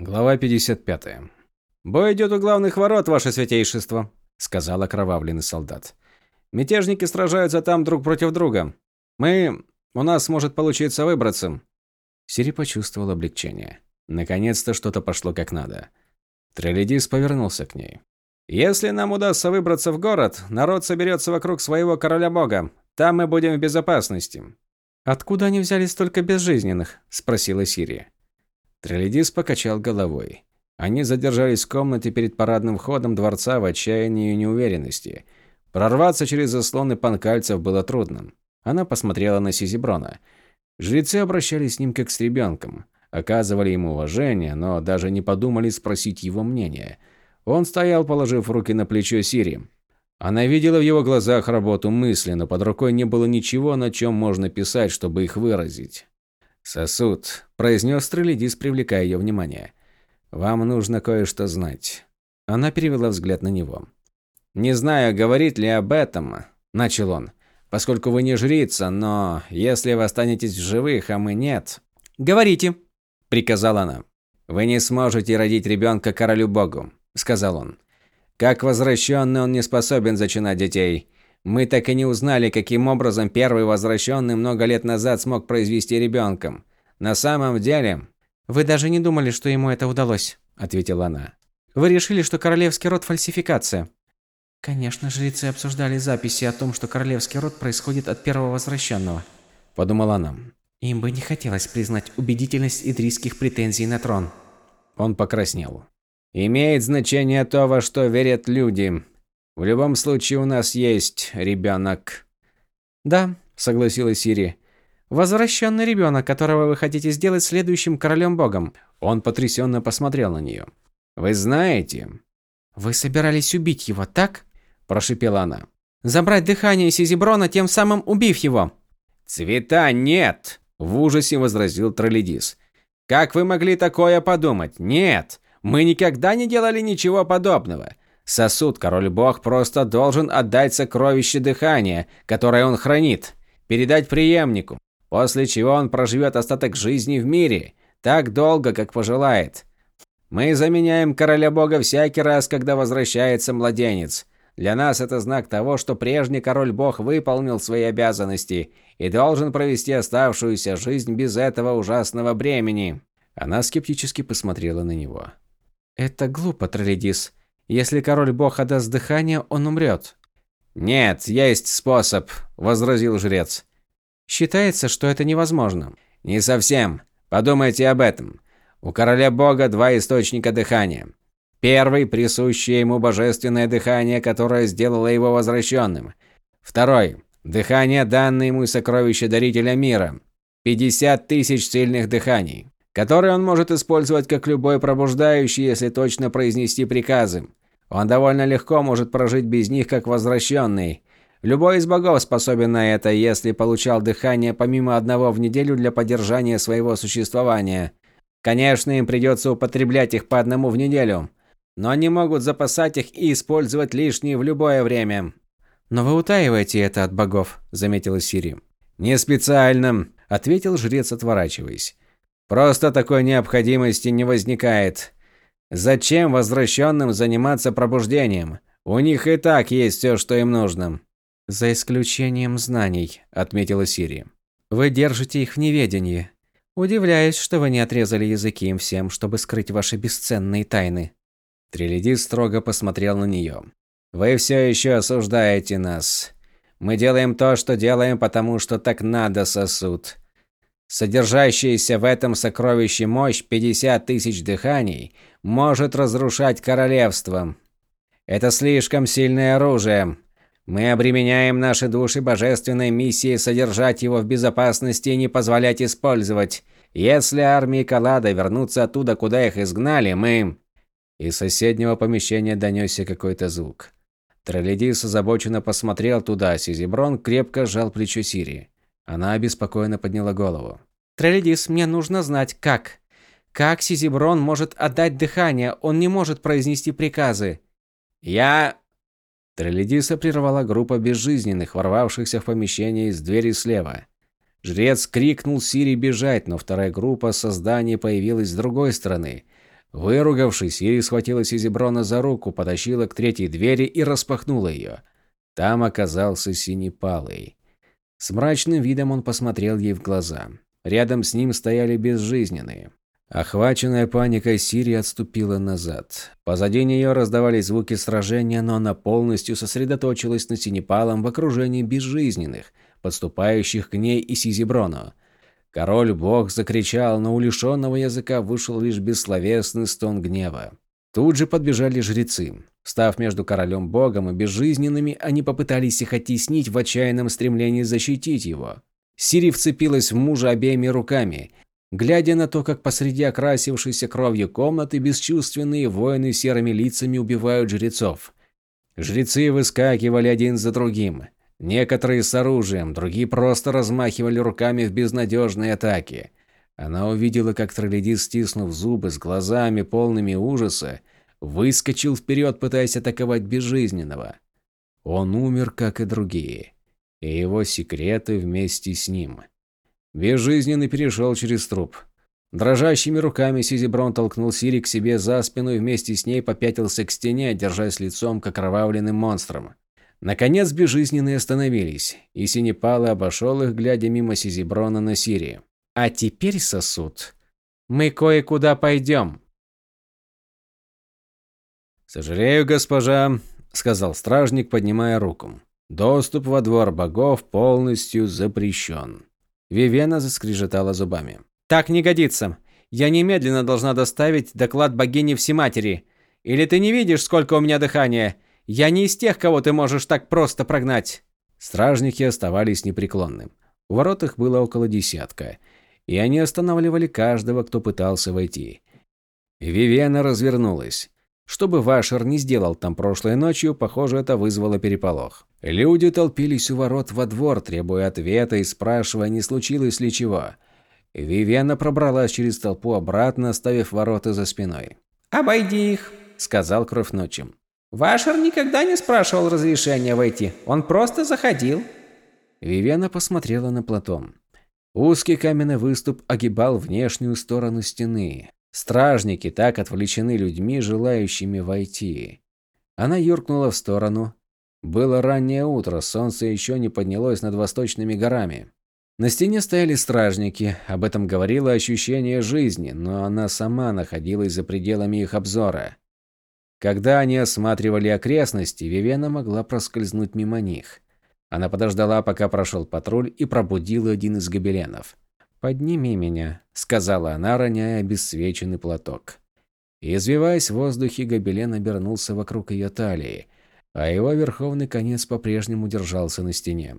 Глава 55. «Бой идет у главных ворот, ваше святейшество», — сказал окровавленный солдат. «Мятежники сражаются там друг против друга. Мы... У нас может получиться выбраться». Сири почувствовал облегчение. Наконец-то что-то пошло как надо. Трелидис повернулся к ней. «Если нам удастся выбраться в город, народ соберется вокруг своего короля-бога. Там мы будем в безопасности». «Откуда они взяли столько безжизненных?» – спросила Сирия. Трелидис покачал головой. Они задержались в комнате перед парадным входом дворца в отчаянии и неуверенности. Прорваться через заслоны панкальцев было трудным. Она посмотрела на Сизиброна. Жрецы обращались с ним как с ребенком, оказывали ему уважение, но даже не подумали спросить его мнение. Он стоял, положив руки на плечо Сири. Она видела в его глазах работу мысли, но под рукой не было ничего, на чем можно писать, чтобы их выразить. «Сосуд», – произнес Трелидис, привлекая ее внимание. «Вам нужно кое-что знать». Она перевела взгляд на него. «Не знаю, говорит ли об этом», – начал он, – «поскольку вы не жрица, но если вы останетесь в живых, а мы нет...» «Говорите», – приказала она. «Вы не сможете родить ребенка королю-богу», – сказал он. «Как возвращенный он не способен зачинать детей. Мы так и не узнали, каким образом первый возвращенный много лет назад смог произвести ребенком. На самом деле... «Вы даже не думали, что ему это удалось», – ответила она. «Вы решили, что королевский род – фальсификация». «Конечно, жрецы обсуждали записи о том, что королевский род происходит от первого возвращенного», – подумала она. «Им бы не хотелось признать убедительность идрийских претензий на трон». Он покраснел. «Имеет значение то, во что верят люди. В любом случае у нас есть ребенок. Да, согласилась Сири. Возвращенный ребенок, которого вы хотите сделать следующим королем-богом. Он потрясенно посмотрел на нее. Вы знаете? Вы собирались убить его, так? Прошипела она. Забрать дыхание Сизиброна, тем самым убив его. Цвета нет! В ужасе возразил Троллидис. Как вы могли такое подумать? Нет! Мы никогда не делали ничего подобного. Сосуд король-бог просто должен отдать сокровище дыхания, которое он хранит, передать преемнику, после чего он проживет остаток жизни в мире, так долго, как пожелает. Мы заменяем короля-бога всякий раз, когда возвращается младенец. Для нас это знак того, что прежний король-бог выполнил свои обязанности и должен провести оставшуюся жизнь без этого ужасного бремени. Она скептически посмотрела на него. Это глупо, Троллидис. Если король-бог отдаст дыхание, он умрет. «Нет, есть способ», – возразил жрец. «Считается, что это невозможно». «Не совсем. Подумайте об этом. У короля-бога два источника дыхания. Первый – присущее ему божественное дыхание, которое сделало его возвращенным. Второй – дыхание, данное ему из сокровища дарителя мира. 50 тысяч сильных дыханий, которые он может использовать как любой пробуждающий, если точно произнести приказы. Он довольно легко может прожить без них как возвращенный. Любой из богов способен на это, если получал дыхание помимо одного в неделю для поддержания своего существования. Конечно, им придется употреблять их по одному в неделю, но они могут запасать их и использовать лишние в любое время. «Но вы утаиваете это от богов», – заметила Сири. «Не специально», – ответил жрец, отворачиваясь. «Просто такой необходимости не возникает. Зачем возвращенным заниматься пробуждением? У них и так есть все, что им нужно. За исключением знаний, отметила Сири. Вы держите их в неведении. Удивляюсь, что вы не отрезали языки им всем, чтобы скрыть ваши бесценные тайны. Трилиди строго посмотрел на нее. Вы все еще осуждаете нас. Мы делаем то, что делаем, потому что так надо, сосуд. Содержащаяся в этом сокровище мощь 50 тысяч дыханий может разрушать королевство. Это слишком сильное оружие. Мы обременяем наши души божественной миссией содержать его в безопасности и не позволять использовать. Если армии Калада вернутся оттуда, куда их изгнали, мы...» Из соседнего помещения донесся какой-то звук. Троллидис озабоченно посмотрел туда, Сизиброн крепко сжал плечо Сирии. Она обеспокоенно подняла голову. «Трелидис, мне нужно знать, как. Как Сизиброн может отдать дыхание? Он не может произнести приказы». «Я...» Трелидиса прервала группа безжизненных, ворвавшихся в помещение из двери слева. Жрец крикнул Сири бежать, но вторая группа созданий появилась с другой стороны. Выругавшись, Сири схватила Сизиброна за руку, потащила к третьей двери и распахнула ее. Там оказался Синепалый. С мрачным видом он посмотрел ей в глаза. Рядом с ним стояли безжизненные. Охваченная паникой, Сири отступила назад. Позади нее раздавались звуки сражения, но она полностью сосредоточилась на Синепалом в окружении безжизненных, подступающих к ней и Сизиброну. Король-бог закричал, но у лишенного языка вышел лишь бессловесный стон гнева. Тут же подбежали жрецы. Став между королем-богом и безжизненными, они попытались их оттеснить в отчаянном стремлении защитить его. Сири вцепилась в мужа обеими руками. Глядя на то, как посреди окрасившейся кровью комнаты бесчувственные воины серыми лицами убивают жрецов. Жрецы выскакивали один за другим. Некоторые с оружием, другие просто размахивали руками в безнадежной атаке. Она увидела, как Троллядис, стиснув зубы с глазами полными ужаса, выскочил вперед, пытаясь атаковать безжизненного. Он умер, как и другие, и его секреты вместе с ним. Безжизненный перешел через труп. Дрожащими руками Сизиброн толкнул Сири к себе за спину и вместе с ней попятился к стене, держась лицом к окровавленным монстрам. Наконец безжизненные остановились, и Синепалы обошел их, глядя мимо Сизиброна на Сири. «А теперь, сосуд, мы кое-куда пойдем». «Сожалею, госпожа», — сказал стражник, поднимая руку. «Доступ во двор богов полностью запрещен». Вивена заскрежетала зубами. «Так не годится. Я немедленно должна доставить доклад богини Всематери. Или ты не видишь, сколько у меня дыхания? Я не из тех, кого ты можешь так просто прогнать. Стражники оставались непреклонны. У ворот их было около десятка, и они останавливали каждого, кто пытался войти. Вивена развернулась. Что бы Вашер не сделал там прошлой ночью, похоже, это вызвало переполох. Люди толпились у ворот во двор, требуя ответа и спрашивая, не случилось ли чего. Вивена пробралась через толпу обратно, оставив ворота за спиной. «Обойди их», — сказал Кровь ночью. Вашер никогда не спрашивал разрешения войти, он просто заходил. Вивена посмотрела на Платон. Узкий каменный выступ огибал внешнюю сторону стены. Стражники так отвлечены людьми, желающими войти. Она юркнула в сторону. Было раннее утро, солнце еще не поднялось над восточными горами. На стене стояли стражники, об этом говорило ощущение жизни, но она сама находилась за пределами их обзора. Когда они осматривали окрестности, Вивена могла проскользнуть мимо них. Она подождала, пока прошел патруль, и пробудила один из гобеленов. «Подними меня», – сказала она, роняя обесцвеченный платок. Извиваясь в воздухе, гобелен обернулся вокруг ее талии, а его верховный конец по-прежнему держался на стене.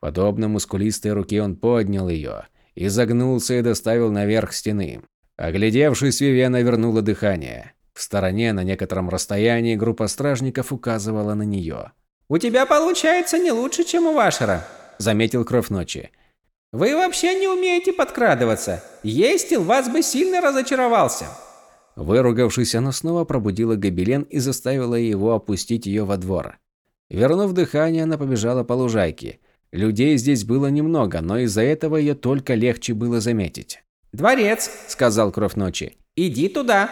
Подобно мускулистой руке он поднял ее, изогнулся и доставил наверх стены. Оглядевшись, Вивена вернула дыхание. В стороне, на некотором расстоянии, группа стражников указывала на нее. «У тебя получается не лучше, чем у Вашера», – заметил Кровь Ночи. «Вы вообще не умеете подкрадываться. Естил вас бы сильно разочаровался». Выругавшись, она снова пробудила гобелен и заставила его опустить ее во двор. Вернув дыхание, она побежала по лужайке. Людей здесь было немного, но из-за этого ее только легче было заметить. «Дворец», – сказал Кровь Ночи. «Иди туда».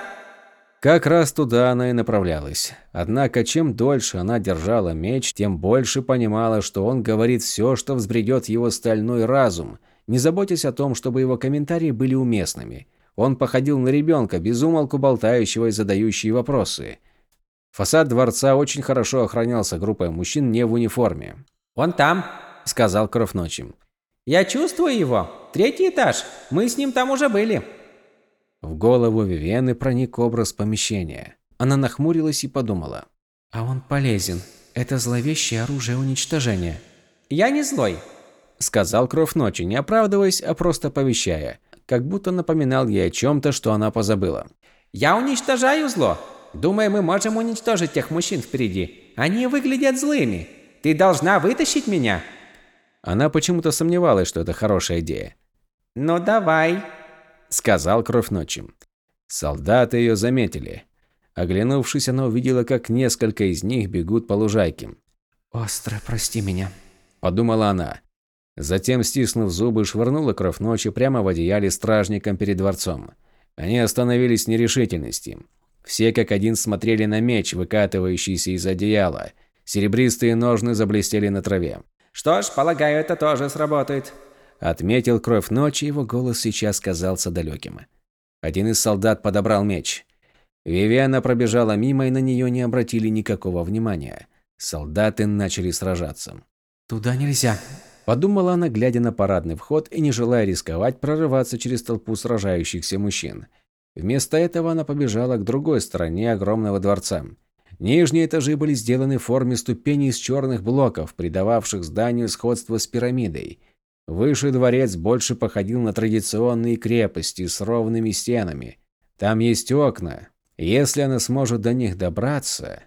Как раз туда она и направлялась. Однако, чем дольше она держала меч, тем больше понимала, что он говорит все, что взбредет его стальной разум, не заботясь о том, чтобы его комментарии были уместными. Он походил на ребенка, безумолку болтающего и задающие вопросы. Фасад дворца очень хорошо охранялся группой мужчин не в униформе. «Он там», — сказал Кровь Ночи. «Я чувствую его. Третий этаж. Мы с ним там уже были». В голову Вивены проник образ помещения. Она нахмурилась и подумала. «А он полезен. Это зловещее оружие уничтожения». «Я не злой», — сказал Кровь Ночи, не оправдываясь, а просто повещая, как будто напоминал ей о чем-то, что она позабыла. «Я уничтожаю зло. Думаю, мы можем уничтожить тех мужчин впереди. Они выглядят злыми. Ты должна вытащить меня». Она почему-то сомневалась, что это хорошая идея. «Ну давай», сказал Кровь Ночи. Солдаты ее заметили. Оглянувшись, она увидела, как несколько из них бегут по лужайке. «Остро, прости меня», – подумала она. Затем, стиснув зубы, швырнула Кровь Ночи прямо в одеяле стражником перед дворцом. Они остановились в нерешительности. Все как один смотрели на меч, выкатывающийся из одеяла. Серебристые ножны заблестели на траве. «Что ж, полагаю, это тоже сработает», – отметил Кровь Ночи, его голос сейчас казался далеким. Один из солдат подобрал меч. Вивиана пробежала мимо, и на нее не обратили никакого внимания. Солдаты начали сражаться. «Туда нельзя», – подумала она, глядя на парадный вход и не желая рисковать прорываться через толпу сражающихся мужчин. Вместо этого она побежала к другой стороне огромного дворца. Нижние этажи были сделаны в форме ступеней из черных блоков, придававших зданию сходство с пирамидой. Выше дворец больше походил на традиционные крепости с ровными стенами. Там есть окна. Если она сможет до них добраться...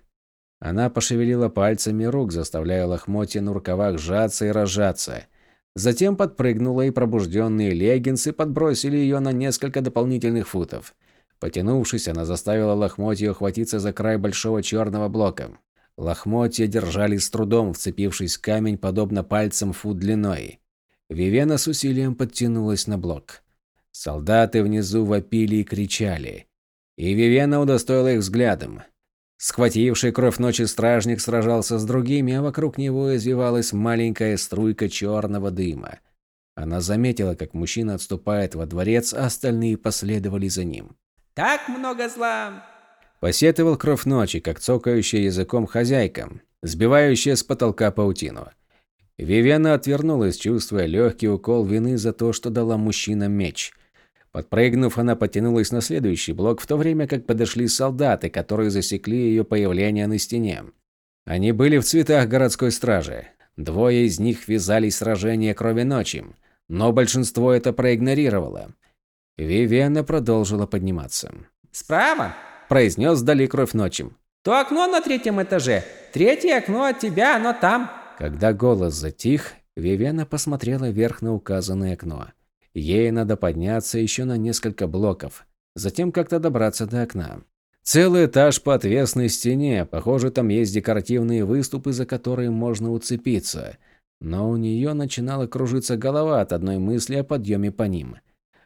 Она пошевелила пальцами рук, заставляя лохмотья на рукавах сжаться и разжаться. Затем подпрыгнула, и пробужденные леггинсы подбросили ее на несколько дополнительных футов. Потянувшись, она заставила лохмотья ухватиться за край большого черного блока. Лохмотья держались с трудом, вцепившись в камень, подобно пальцам фут длиной. Вивена с усилием подтянулась на блок. Солдаты внизу вопили и кричали. И Вивена удостоила их взглядом. Схвативший кровь ночи стражник сражался с другими, а вокруг него извивалась маленькая струйка черного дыма. Она заметила, как мужчина отступает во дворец, а остальные последовали за ним. «Так много зла!» Посетовал кровь ночи, как цокающая языком хозяйка, сбивающая с потолка паутину. Вивена отвернулась, чувствуя легкий укол вины за то, что дала мужчинам меч – Подпрыгнув, она потянулась на следующий блок, в то время как подошли солдаты, которые засекли ее появление на стене. Они были в цветах городской стражи. Двое из них ввязались в сражение крови ночи, но большинство это проигнорировало. Вивиана продолжила подниматься. «Справа!» – произнес вдали кровь ночи. «То окно на третьем этаже. Третье окно от тебя, оно там». Когда голос затих, Вивиана посмотрела вверх на указанное окно. Ей надо подняться еще на несколько блоков, затем как-то добраться до окна. Целый этаж по отвесной стене, похоже, там есть декоративные выступы, за которые можно уцепиться. Но у нее начинала кружиться голова от одной мысли о подъеме по ним.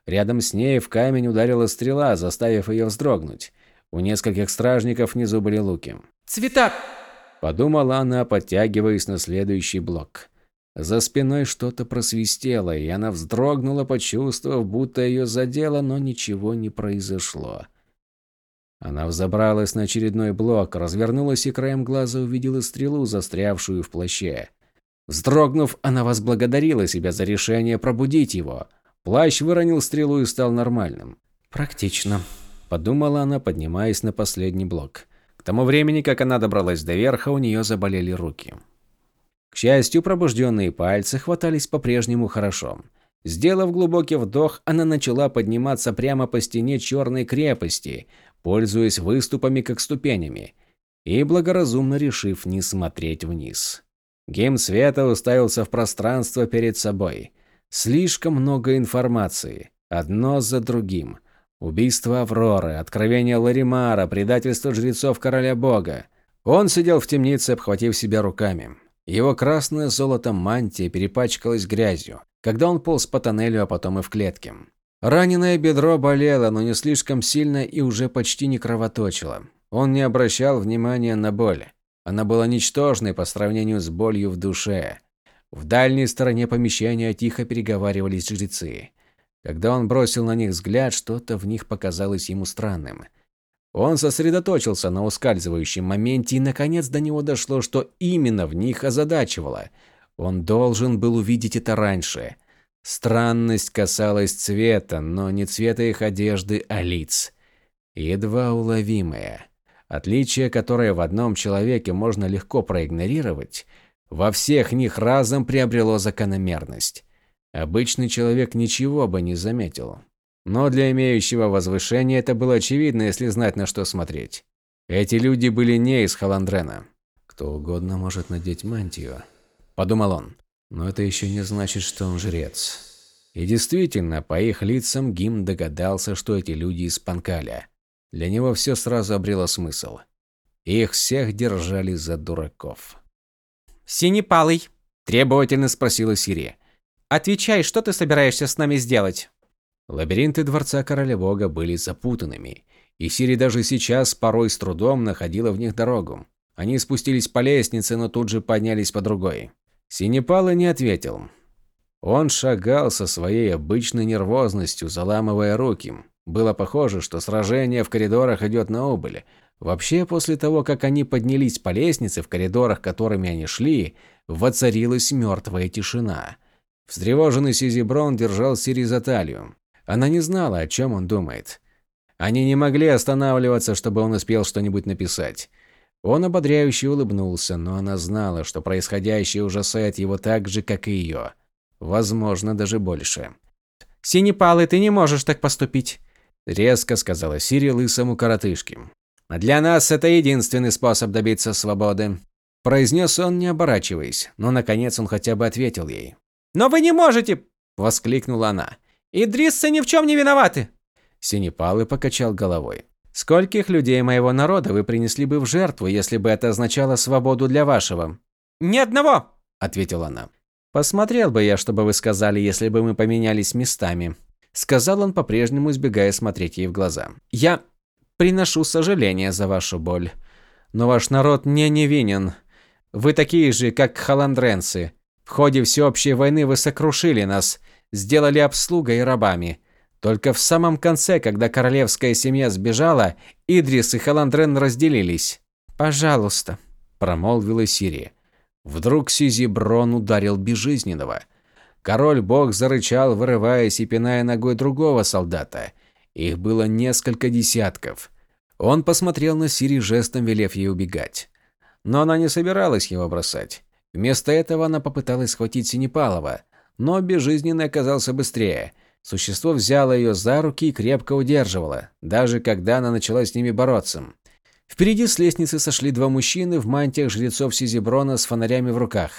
Рядом с ней в камень ударила стрела, заставив ее вздрогнуть. У нескольких стражников внизу были луки. «Цвета!» – подумала она, подтягиваясь на следующий блок. За спиной что-то просвистело, и она вздрогнула, почувствовав, будто ее задело, но ничего не произошло. Она взобралась на очередной блок, развернулась и краем глаза увидела стрелу, застрявшую в плаще. Вздрогнув, она возблагодарила себя за решение пробудить его. Плащ выронил стрелу и стал нормальным. «Практично», – подумала она, поднимаясь на последний блок. Тому времени, как она добралась до верха, у нее заболели руки. К счастью, пробужденные пальцы хватались по-прежнему хорошо. Сделав глубокий вдох, она начала подниматься прямо по стене черной крепости, пользуясь выступами как ступенями, и благоразумно решив не смотреть вниз. Гейм света уставился в пространство перед собой. Слишком много информации, одно за другим. Убийство Авроры, откровение Ларимара, предательство жрецов Короля Бога. Он сидел в темнице, обхватив себя руками. Его красное золото мантия перепачкалась грязью, когда он полз по тоннелю, а потом и в клетке. Раненое бедро болело, но не слишком сильно и уже почти не кровоточило. Он не обращал внимания на боль. Она была ничтожной по сравнению с болью в душе. В дальней стороне помещения тихо переговаривались жрецы. Когда он бросил на них взгляд, что-то в них показалось ему странным. Он сосредоточился на ускальзывающем моменте, и наконец до него дошло, что именно в них озадачивало. Он должен был увидеть это раньше. Странность касалась цвета, но не цвета их одежды, а лиц. Едва уловимое. Отличие, которое в одном человеке можно легко проигнорировать, во всех них разом приобрело закономерность. Обычный человек ничего бы не заметил. Но для имеющего возвышение это было очевидно, если знать, на что смотреть. Эти люди были не из Халандрена. Кто угодно может надеть мантию, подумал он. Но это еще не значит, что он жрец. И действительно, по их лицам Гим догадался, что эти люди из Панкаля. Для него все сразу обрело смысл. Их всех держали за дураков. «Синепалый», – требовательно спросила Сирия. «Отвечай, что ты собираешься с нами сделать?» Лабиринты дворца короля были запутанными, и Сири даже сейчас порой с трудом находила в них дорогу. Они спустились по лестнице, но тут же поднялись по другой. Синепала не ответил. Он шагал со своей обычной нервозностью, заламывая руки. Было похоже, что сражение в коридорах идет на убыль. Вообще, после того, как они поднялись по лестнице, в коридорах, которыми они шли, воцарилась мертвая тишина. Встревоженный Сизиброн держал Сири за талию. Она не знала, о чем он думает. Они не могли останавливаться, чтобы он успел что-нибудь написать. Он ободряюще улыбнулся, но она знала, что происходящее ужасает его так же, как и ее. Возможно, даже больше. «Синепалый, ты не можешь так поступить», – резко сказала Сири лысому коротышке. «Для нас это единственный способ добиться свободы», – произнес он, не оборачиваясь, но наконец он хотя бы ответил ей. «Но вы не можете!» – воскликнула она. «Идриссы ни в чем не виноваты!» Синепалый покачал головой. «Скольких людей моего народа вы принесли бы в жертву, если бы это означало свободу для вашего?» «Ни одного!» – ответила она. «Посмотрел бы я, чтобы вы сказали, если бы мы поменялись местами», – сказал он, по-прежнему избегая смотреть ей в глаза. «Я приношу сожаление за вашу боль. Но ваш народ не невинен. Вы такие же, как халандренцы. В ходе всеобщей войны вы сокрушили нас, сделали обслугой и рабами. Только в самом конце, когда королевская семья сбежала, Идрис и Халандрен разделились. «Пожалуйста», – промолвила Сирия. Вдруг Сизиброн ударил безжизненного. Король-бог зарычал, вырываясь и пиная ногой другого солдата. Их было несколько десятков. Он посмотрел на Сири жестом, велев ей убегать. Но она не собиралась его бросать. Вместо этого она попыталась схватить Синепалова, но безжизненный оказался быстрее. Существо взяло ее за руки и крепко удерживало, даже когда она начала с ними бороться. Впереди с лестницы сошли два мужчины в мантиях жрецов Сизиброна с фонарями в руках.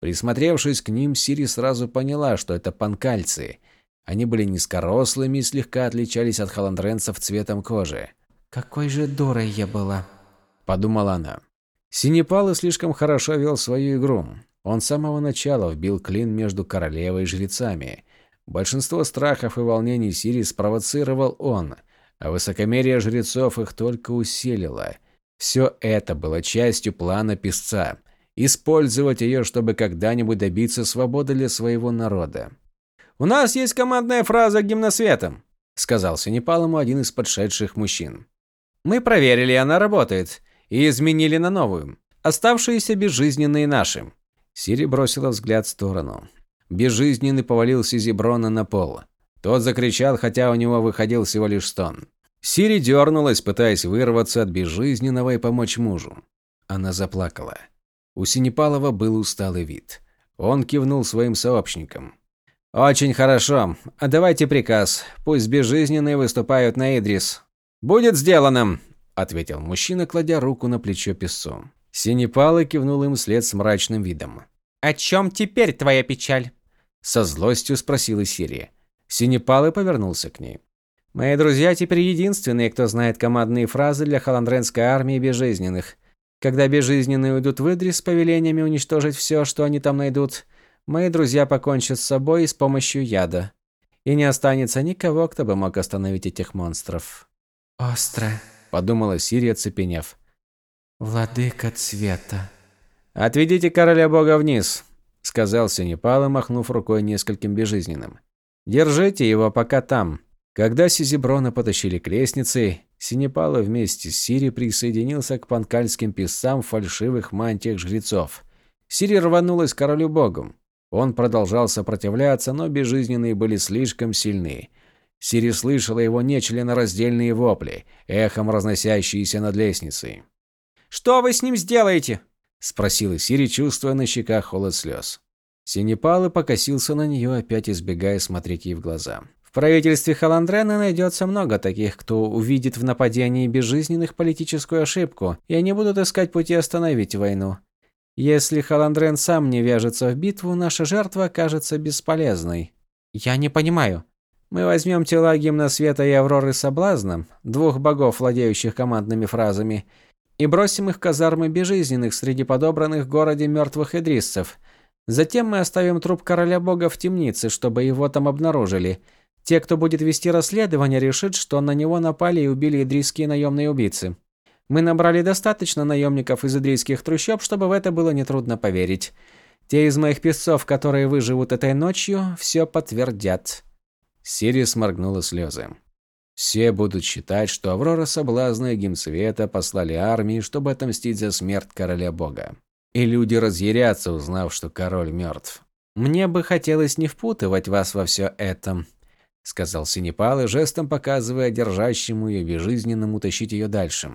Присмотревшись к ним, Сири сразу поняла, что это панкальцы. Они были низкорослыми и слегка отличались от халандренцев цветом кожи. «Какой же дурой я была», – подумала она. Синепалы слишком хорошо вел свою игру. Он с самого начала вбил клин между королевой и жрецами. Большинство страхов и волнений Сири спровоцировал он – а высокомерие жрецов их только усилило. Все это было частью плана писца – использовать ее, чтобы когда-нибудь добиться свободы для своего народа. «У нас есть командная фраза гимносветом», – сказал Синепалому один из подшедших мужчин. «Мы проверили, она работает, и изменили на новую. Оставшиеся безжизненные наши». Сири бросила взгляд в сторону. Безжизненный повалился Зиброна на пол. Тот закричал, хотя у него выходил всего лишь стон. Сири дернулась, пытаясь вырваться от безжизненного и помочь мужу. Она заплакала. У Синепалова был усталый вид. Он кивнул своим сообщникам. «Очень хорошо. А давайте приказ. Пусть безжизненные выступают на Идрис». «Будет сделано», – ответил мужчина, кладя руку на плечо песцу. Синепалы кивнул им вслед с мрачным видом. «О чем теперь твоя печаль?» Со злостью спросила Сирия. Синепалы повернулся к ней. «Мои друзья теперь единственные, кто знает командные фразы для халандренской армии безжизненных. Когда безжизненные уйдут в Идрис с повелениями уничтожить все, что они там найдут, мои друзья покончат с собой с помощью яда. И не останется никого, кто бы мог остановить этих монстров». «Остро», – подумала Сирия, цепенев. «Владыка цвета». «Отведите короля бога вниз», – сказал Синепал, махнув рукой нескольким безжизненным. Держите его пока там. Когда Сизиброна потащили к лестнице, Синепала вместе с Сири присоединился к панкальским писцам в фальшивых мантиях жрецов. Сири рванулась к королю богом. Он продолжал сопротивляться, но безжизненные были слишком сильны. Сири слышала его нечленораздельные вопли, эхом разносящиеся над лестницей. «Что вы с ним сделаете?» – спросила Сири, чувствуя на щеках холод слез. Синепалы покосился на нее, опять избегая смотреть ей в глаза. В правительстве Халандрена найдется много таких, кто увидит в нападении безжизненных политическую ошибку, и они будут искать пути остановить войну. Если Халандрен сам не вяжется в битву, наша жертва окажется бесполезной. Я не понимаю. Мы возьмем тела гимна света и Авроры Соблазна, двух богов, владеющих командными фразами, и бросим их в казармы безжизненных среди подобранных в городе мертвых идриссов – Затем мы оставим труп короля бога в темнице, чтобы его там обнаружили. Те, кто будет вести расследование, решат, что на него напали и убили идрийские наемные убийцы. Мы набрали достаточно наемников из идрийских трущоб, чтобы в это было нетрудно поверить. Те из моих песцов, которые выживут этой ночью, все подтвердят. Сири сморгнула слезы. Все будут считать, что Аврора Соблазна и Гимсвета послали армии, чтобы отомстить за смерть короля бога. И люди разъярятся, узнав, что король мертв. «Мне бы хотелось не впутывать вас во все это», — сказал Синепал и жестом показывая держащему ее безжизненному тащить ее дальше.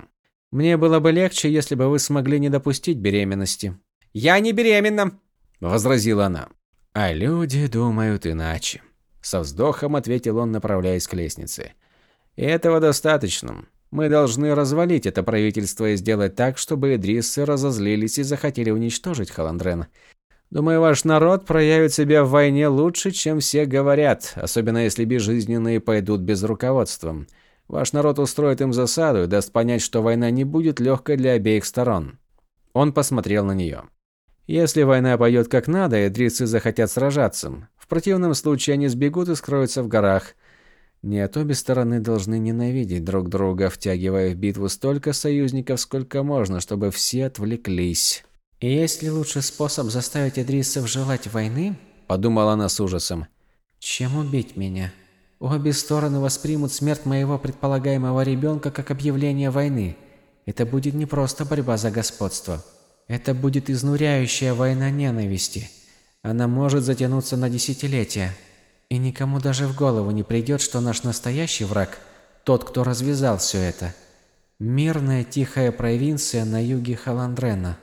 «Мне было бы легче, если бы вы смогли не допустить беременности». «Я не беременна!» – возразила она. «А люди думают иначе», – со вздохом ответил он, направляясь к лестнице. Этого достаточно. Мы должны развалить это правительство и сделать так, чтобы идриссы разозлились и захотели уничтожить Халандрен. Думаю, ваш народ проявит себя в войне лучше, чем все говорят, особенно если безжизненные пойдут без руководства. Ваш народ устроит им засаду и даст понять, что война не будет легкой для обеих сторон. Он посмотрел на нее. Если война пойдет как надо, идриссы захотят сражаться. Противном случае они сбегут и скроются в горах – нет, обе стороны должны ненавидеть друг друга, втягивая в битву столько союзников, сколько можно, чтобы все отвлеклись. «И есть ли лучший способ заставить Идриссов желать войны?» – подумала она с ужасом. «Чем убить меня? Обе стороны воспримут смерть моего предполагаемого ребенка как объявление войны. Это будет не просто борьба за господство. Это будет изнуряющая война ненависти. Она может затянуться на десятилетия». И никому даже в голову не придет, что наш настоящий враг – тот, кто развязал все это. Мирная тихая провинция на юге Халандрена.